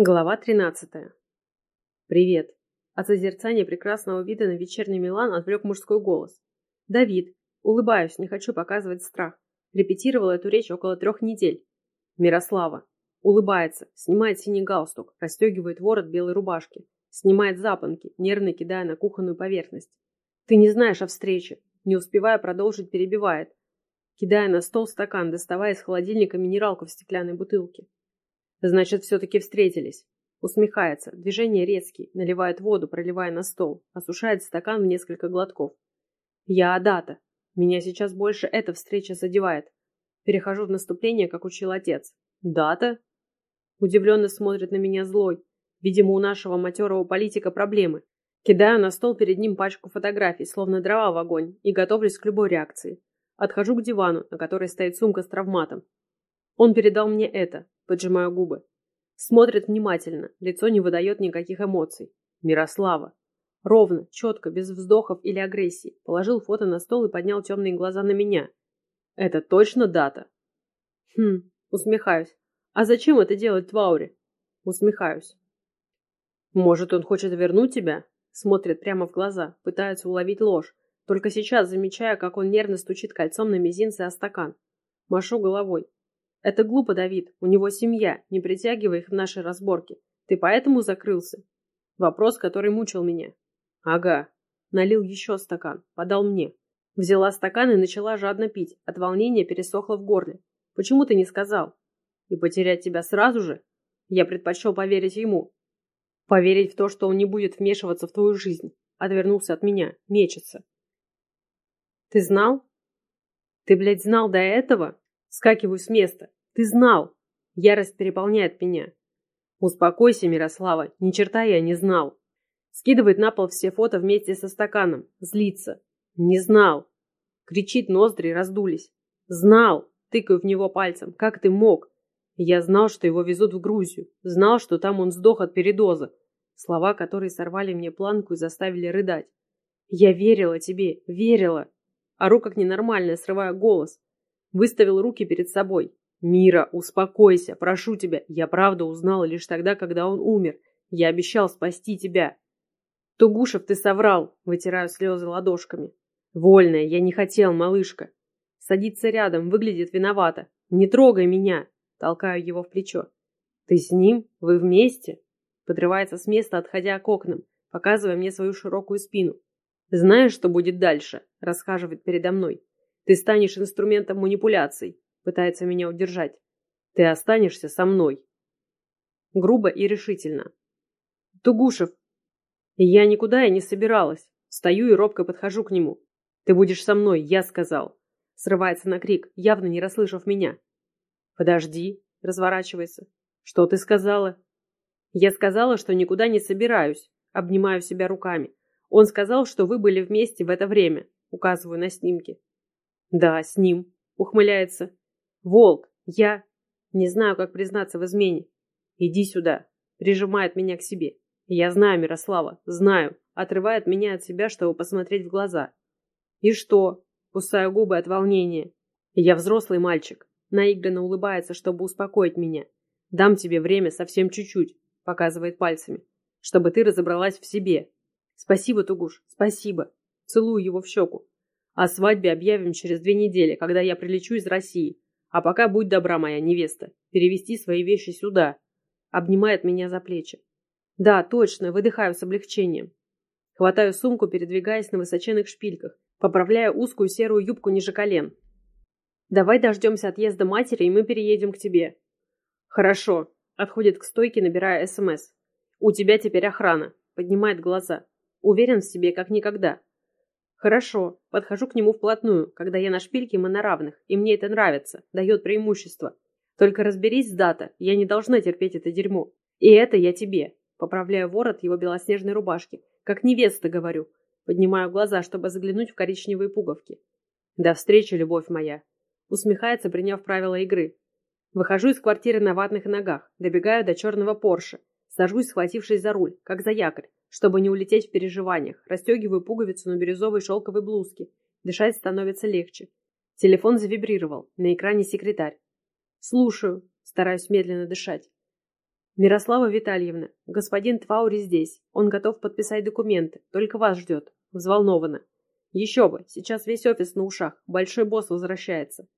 Глава 13. «Привет». От созерцания прекрасного вида на вечерний Милан отвлек мужской голос. «Давид». Улыбаюсь, не хочу показывать страх. Репетировала эту речь около трех недель. Мирослава. Улыбается, снимает синий галстук, расстегивает ворот белой рубашки, снимает запонки, нервно кидая на кухонную поверхность. «Ты не знаешь о встрече». Не успевая продолжить, перебивает. Кидая на стол стакан, доставая из холодильника минералку в стеклянной бутылке. Значит, все-таки встретились. Усмехается. Движения резкие. Наливает воду, проливая на стол. Осушает стакан в несколько глотков. Я Адата. Меня сейчас больше эта встреча задевает. Перехожу в наступление, как учил отец. Дата? Удивленно смотрит на меня злой. Видимо, у нашего матерого политика проблемы. Кидаю на стол перед ним пачку фотографий, словно дрова в огонь, и готовлюсь к любой реакции. Отхожу к дивану, на которой стоит сумка с травматом. Он передал мне это, поджимаю губы. Смотрит внимательно, лицо не выдает никаких эмоций. Мирослава. Ровно, четко, без вздохов или агрессии. Положил фото на стол и поднял темные глаза на меня. Это точно дата? Хм, усмехаюсь. А зачем это делать в ауре? Усмехаюсь. Может, он хочет вернуть тебя? Смотрит прямо в глаза, пытается уловить ложь. Только сейчас замечаю, как он нервно стучит кольцом на мизинце о стакан. Машу головой. Это глупо, Давид. У него семья. Не притягивай их в наши разборки. Ты поэтому закрылся? Вопрос, который мучил меня. Ага. Налил еще стакан. Подал мне. Взяла стакан и начала жадно пить. От волнения пересохло в горле. Почему ты не сказал? И потерять тебя сразу же? Я предпочел поверить ему. Поверить в то, что он не будет вмешиваться в твою жизнь. Отвернулся от меня. Мечется. Ты знал? Ты, блядь, знал до этого? Скакиваю с места. Ты знал. Ярость переполняет меня. Успокойся, Мирослава. Ни черта я не знал. Скидывает на пол все фото вместе со стаканом. Злится. Не знал. Кричит, ноздри раздулись. Знал. Тыкаю в него пальцем. Как ты мог? Я знал, что его везут в Грузию. Знал, что там он сдох от передоза. Слова, которые сорвали мне планку и заставили рыдать. Я верила тебе, верила. Ору как ненормальная, срывая голос. Выставил руки перед собой. «Мира, успокойся, прошу тебя. Я правда узнала лишь тогда, когда он умер. Я обещал спасти тебя». «Тугушев, ты соврал!» Вытираю слезы ладошками. «Вольная, я не хотел, малышка». Садится рядом, выглядит виновата. «Не трогай меня!» Толкаю его в плечо. «Ты с ним? Вы вместе?» Подрывается с места, отходя к окнам, показывая мне свою широкую спину. «Знаешь, что будет дальше?» Расхаживает передо мной. Ты станешь инструментом манипуляций, пытается меня удержать. Ты останешься со мной. Грубо и решительно. Тугушев. Я никуда и не собиралась. Стою и робко подхожу к нему. Ты будешь со мной, я сказал. Срывается на крик, явно не расслышав меня. Подожди, разворачивается. Что ты сказала? Я сказала, что никуда не собираюсь. Обнимаю себя руками. Он сказал, что вы были вместе в это время. Указываю на снимки. Да, с ним. Ухмыляется. Волк, я... Не знаю, как признаться в измене. Иди сюда. Прижимает меня к себе. Я знаю, Мирослава, знаю. Отрывает меня от себя, чтобы посмотреть в глаза. И что? Кусаю губы от волнения. Я взрослый мальчик. Наигранно улыбается, чтобы успокоить меня. Дам тебе время совсем чуть-чуть, показывает пальцами, чтобы ты разобралась в себе. Спасибо, Тугуш, спасибо. Целую его в щеку. О свадьбе объявим через две недели, когда я прилечу из России. А пока будь добра, моя невеста, перевести свои вещи сюда. Обнимает меня за плечи. Да, точно, выдыхаю с облегчением. Хватаю сумку, передвигаясь на высоченных шпильках, поправляя узкую серую юбку ниже колен. Давай дождемся отъезда матери, и мы переедем к тебе. Хорошо. Отходит к стойке, набирая СМС. У тебя теперь охрана. Поднимает глаза. Уверен в себе, как никогда. Хорошо, подхожу к нему вплотную, когда я на шпильке мы на равных, и мне это нравится, дает преимущество. Только разберись с дата, я не должна терпеть это дерьмо. И это я тебе. Поправляю ворот его белоснежной рубашки. Как невеста говорю. Поднимаю глаза, чтобы заглянуть в коричневые пуговки. До встречи, любовь моя. Усмехается, приняв правила игры. Выхожу из квартиры на ватных ногах, добегаю до черного Порше. Сажусь, схватившись за руль, как за якорь, чтобы не улететь в переживаниях. Расстегиваю пуговицу на бирюзовой шелковой блузке. Дышать становится легче. Телефон завибрировал. На экране секретарь. Слушаю. Стараюсь медленно дышать. Мирослава Витальевна, господин Тваури здесь. Он готов подписать документы. Только вас ждет. Взволнованно. Еще бы, сейчас весь офис на ушах. Большой босс возвращается.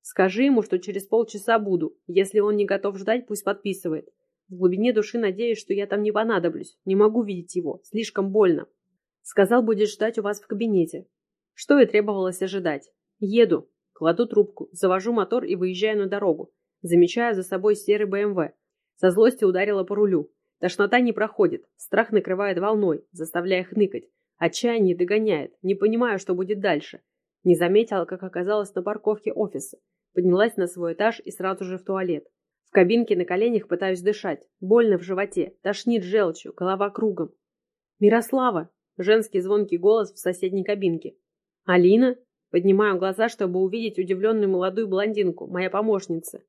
Скажи ему, что через полчаса буду. Если он не готов ждать, пусть подписывает. В глубине души надеюсь, что я там не понадоблюсь. Не могу видеть его. Слишком больно. Сказал, будет ждать у вас в кабинете. Что и требовалось ожидать. Еду. Кладу трубку, завожу мотор и выезжаю на дорогу. Замечаю за собой серый БМВ. Со злости ударила по рулю. Тошнота не проходит, страх накрывает волной, заставляя хныкать. Отчаяние догоняет, не понимаю, что будет дальше. Не заметила, как оказалась на парковке офиса. Поднялась на свой этаж и сразу же в туалет. Кабинке на коленях пытаюсь дышать. Больно в животе, тошнит желчью, голова кругом. «Мирослава!» – женский звонкий голос в соседней кабинке. «Алина?» Поднимаю глаза, чтобы увидеть удивленную молодую блондинку, моя помощница.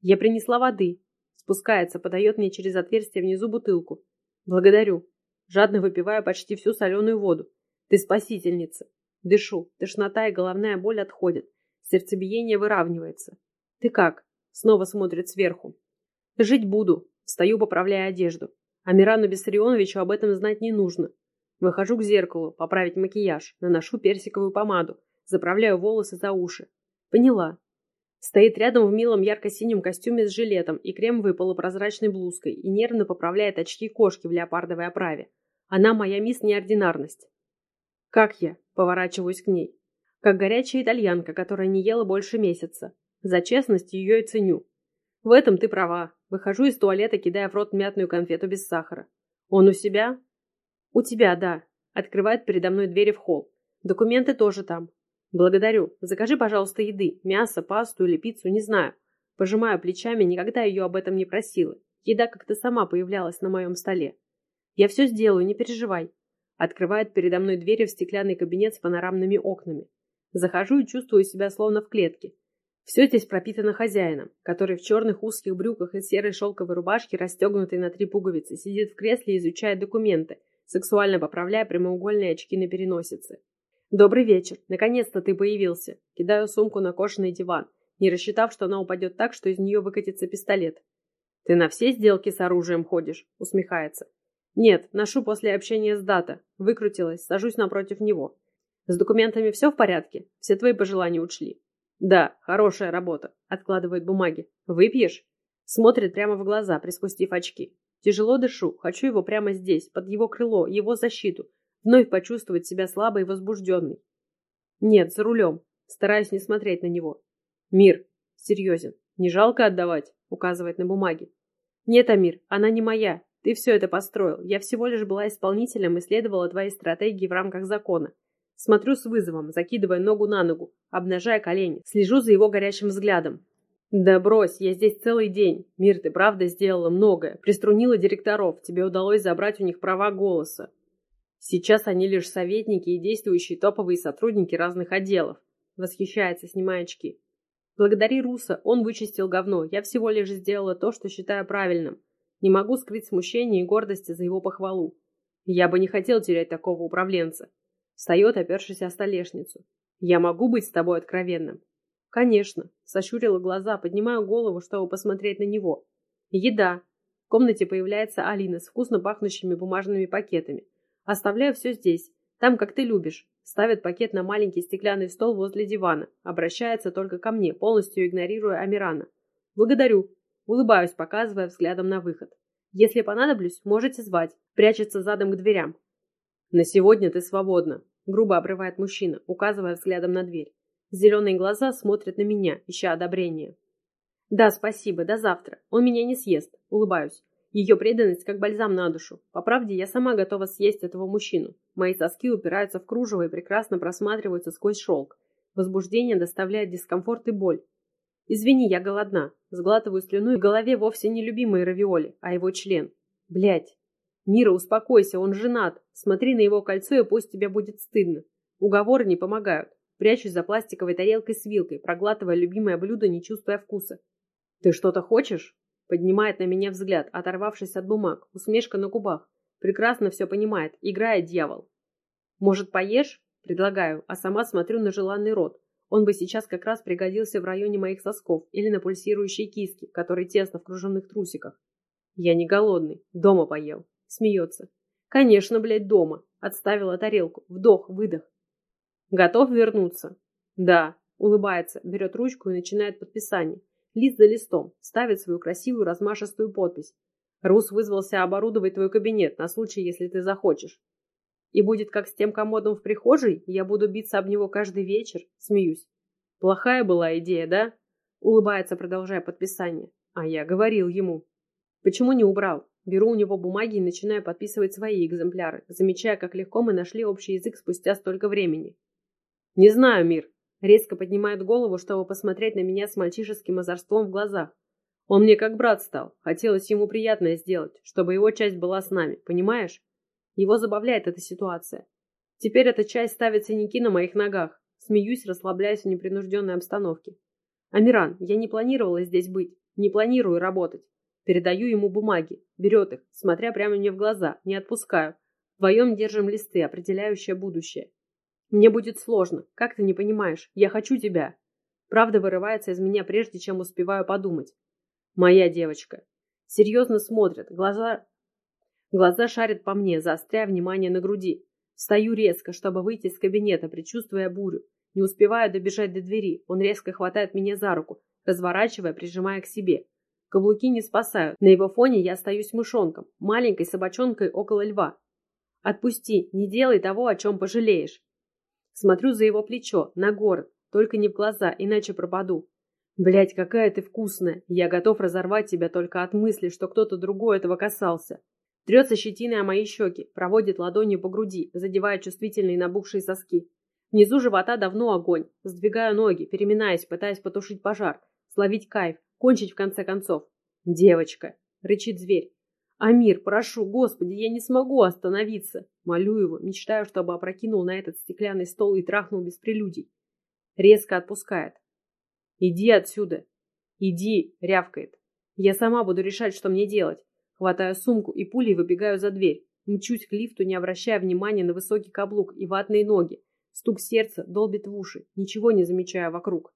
«Я принесла воды. Спускается, подает мне через отверстие внизу бутылку. Благодарю. Жадно выпиваю почти всю соленую воду. Ты спасительница. Дышу. Тошнота и головная боль отходят. Сердцебиение выравнивается. Ты как? Снова смотрит сверху. Жить буду. Встаю, поправляя одежду. Амирану Бессарионовичу об этом знать не нужно. Выхожу к зеркалу, поправить макияж, наношу персиковую помаду, заправляю волосы за уши. Поняла. Стоит рядом в милом ярко-синем костюме с жилетом и кремовой полупрозрачной блузкой и нервно поправляет очки кошки в леопардовой оправе. Она моя мисс неординарность. Как я? Поворачиваюсь к ней. Как горячая итальянка, которая не ела больше месяца. За честность ее и ценю. В этом ты права. Выхожу из туалета, кидая в рот мятную конфету без сахара. Он у себя? У тебя, да. Открывает передо мной двери в холл. Документы тоже там. «Благодарю. Закажи, пожалуйста, еды. Мясо, пасту или пиццу, не знаю». Пожимаю плечами, никогда ее об этом не просила. Еда как-то сама появлялась на моем столе. «Я все сделаю, не переживай». Открывает передо мной двери в стеклянный кабинет с панорамными окнами. Захожу и чувствую себя словно в клетке. Все здесь пропитано хозяином, который в черных узких брюках и серой шелковой рубашке, расстегнутой на три пуговицы, сидит в кресле и изучает документы, сексуально поправляя прямоугольные очки на переносице. «Добрый вечер. Наконец-то ты появился». Кидаю сумку на кожаный диван, не рассчитав, что она упадет так, что из нее выкатится пистолет. «Ты на все сделки с оружием ходишь?» — усмехается. «Нет, ношу после общения с Дата. Выкрутилась, сажусь напротив него. С документами все в порядке? Все твои пожелания учли?» «Да, хорошая работа», — откладывает бумаги. «Выпьешь?» Смотрит прямо в глаза, приспустив очки. Тяжело дышу, хочу его прямо здесь, под его крыло, его защиту, вновь почувствовать себя слабой и возбужденной. Нет, за рулем. Стараюсь не смотреть на него. Мир. Серьезен. Не жалко отдавать? Указывает на бумаге. Нет, Амир, она не моя. Ты все это построил. Я всего лишь была исполнителем и следовала твоей стратегии в рамках закона. Смотрю с вызовом, закидывая ногу на ногу, обнажая колени. Слежу за его горячим взглядом. «Да брось, я здесь целый день. Мир, ты правда сделала многое. Приструнила директоров. Тебе удалось забрать у них права голоса. Сейчас они лишь советники и действующие топовые сотрудники разных отделов. Восхищается, снимая очки. Благодари Руса, он вычистил говно. Я всего лишь сделала то, что считаю правильным. Не могу скрыть смущение и гордости за его похвалу. Я бы не хотел терять такого управленца. Встает, опершись о столешницу. Я могу быть с тобой откровенным? Конечно. Сощурила глаза, поднимаю голову, чтобы посмотреть на него. Еда. В комнате появляется Алина с вкусно пахнущими бумажными пакетами. Оставляю все здесь, там, как ты любишь. Ставит пакет на маленький стеклянный стол возле дивана. Обращается только ко мне, полностью игнорируя Амирана. Благодарю. Улыбаюсь, показывая взглядом на выход. Если понадоблюсь, можете звать. Прячется задом к дверям. На сегодня ты свободна. Грубо обрывает мужчина, указывая взглядом на дверь. Зеленые глаза смотрят на меня, ища одобрения. Да, спасибо, до завтра. Он меня не съест. Улыбаюсь. Ее преданность как бальзам на душу. По правде, я сама готова съесть этого мужчину. Мои соски упираются в кружево и прекрасно просматриваются сквозь шелк. Возбуждение доставляет дискомфорт и боль. Извини, я голодна. Сглатываю слюну, и в голове вовсе не любимые равиоли, а его член. Блять. Мира, успокойся, он женат. Смотри на его кольцо, и пусть тебе будет стыдно. Уговоры не помогают. Прячусь за пластиковой тарелкой с вилкой, проглатывая любимое блюдо, не чувствуя вкуса. «Ты что-то хочешь?» Поднимает на меня взгляд, оторвавшись от бумаг, усмешка на губах. Прекрасно все понимает, играет дьявол. «Может, поешь?» Предлагаю, а сама смотрю на желанный рот. Он бы сейчас как раз пригодился в районе моих сосков или на пульсирующей киске, которые тесно в кружевных трусиках. Я не голодный. Дома поел. Смеется. Конечно, блядь, дома. Отставила тарелку. Вдох, выдох. Готов вернуться? Да. Улыбается, берет ручку и начинает подписание. Лист за листом. Ставит свою красивую размашистую подпись. Рус вызвался оборудовать твой кабинет на случай, если ты захочешь. И будет как с тем комодом в прихожей, я буду биться об него каждый вечер, смеюсь. Плохая была идея, да? Улыбается, продолжая подписание. А я говорил ему. Почему не убрал? Беру у него бумаги и начинаю подписывать свои экземпляры, замечая, как легко мы нашли общий язык спустя столько времени. Не знаю, Мир. Резко поднимает голову, чтобы посмотреть на меня с мальчишеским озорством в глазах. Он мне как брат стал. Хотелось ему приятное сделать, чтобы его часть была с нами, понимаешь? Его забавляет эта ситуация. Теперь эта часть ставит синяки на моих ногах. Смеюсь, расслабляясь в непринужденной обстановке. Амиран, я не планировала здесь быть. Не планирую работать. Передаю ему бумаги. Берет их, смотря прямо мне в глаза. Не отпускаю. Вдвоем держим листы, определяющие будущее. Мне будет сложно. Как ты не понимаешь? Я хочу тебя. Правда вырывается из меня, прежде чем успеваю подумать. Моя девочка. Серьезно смотрит, глаза... Глаза шарят по мне, заостряя внимание на груди. Встаю резко, чтобы выйти из кабинета, предчувствуя бурю. Не успеваю добежать до двери. Он резко хватает меня за руку, разворачивая, прижимая к себе. Каблуки не спасают. На его фоне я остаюсь мышонком, маленькой собачонкой около льва. Отпусти, не делай того, о чем пожалеешь. Смотрю за его плечо, на город, только не в глаза, иначе пропаду. Блять, какая ты вкусная. Я готов разорвать тебя только от мысли, что кто-то другой этого касался. Трется щетиной о мои щеки, проводит ладонью по груди, задевая чувствительные набухшие соски. Внизу живота давно огонь. Сдвигаю ноги, переминаясь, пытаясь потушить пожар, словить кайф, кончить в конце концов. «Девочка!» — рычит зверь. «Амир, прошу, Господи, я не смогу остановиться!» Молю его, мечтаю, чтобы опрокинул на этот стеклянный стол и трахнул без прелюдий. Резко отпускает. «Иди отсюда!» «Иди!» — рявкает. «Я сама буду решать, что мне делать». Хватаю сумку и пулей выбегаю за дверь. Мчусь к лифту, не обращая внимания на высокий каблук и ватные ноги. Стук сердца долбит в уши, ничего не замечая вокруг.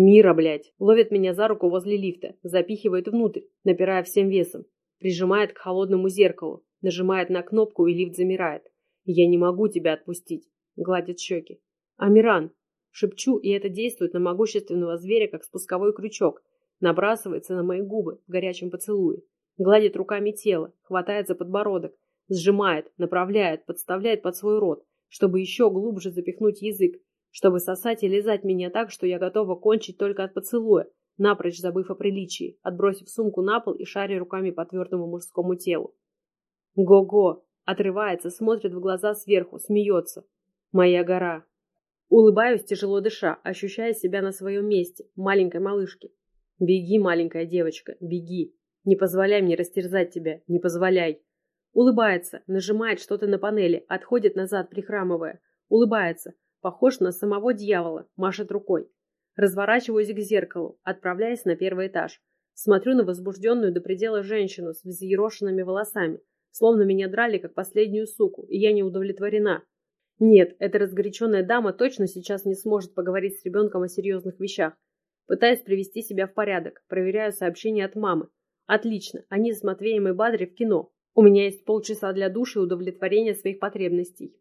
«Мира, блядь!» Ловит меня за руку возле лифта, запихивает внутрь, напирая всем весом. Прижимает к холодному зеркалу, нажимает на кнопку, и лифт замирает. «Я не могу тебя отпустить», — гладит щеки. «Амиран!» Шепчу, и это действует на могущественного зверя, как спусковой крючок. Набрасывается на мои губы в горячем поцелуе. Гладит руками тело, хватает за подбородок, сжимает, направляет, подставляет под свой рот, чтобы еще глубже запихнуть язык, чтобы сосать и лизать меня так, что я готова кончить только от поцелуя, напрочь забыв о приличии, отбросив сумку на пол и шаря руками по твердому мужскому телу. Го-го! Отрывается, смотрит в глаза сверху, смеется. Моя гора. Улыбаюсь, тяжело дыша, ощущая себя на своем месте, маленькой малышки. Беги, маленькая девочка, беги. Не позволяй мне растерзать тебя, не позволяй. Улыбается, нажимает что-то на панели, отходит назад, прихрамывая. Улыбается, похож на самого дьявола, машет рукой. Разворачиваюсь к зеркалу, отправляясь на первый этаж. Смотрю на возбужденную до предела женщину с взъерошенными волосами, словно меня драли как последнюю суку, и я не удовлетворена. Нет, эта разгоряченная дама точно сейчас не сможет поговорить с ребенком о серьезных вещах. Пытаюсь привести себя в порядок, проверяю сообщения от мамы. Отлично, они с Матвеем и Бадри в кино. У меня есть полчаса для души и удовлетворения своих потребностей.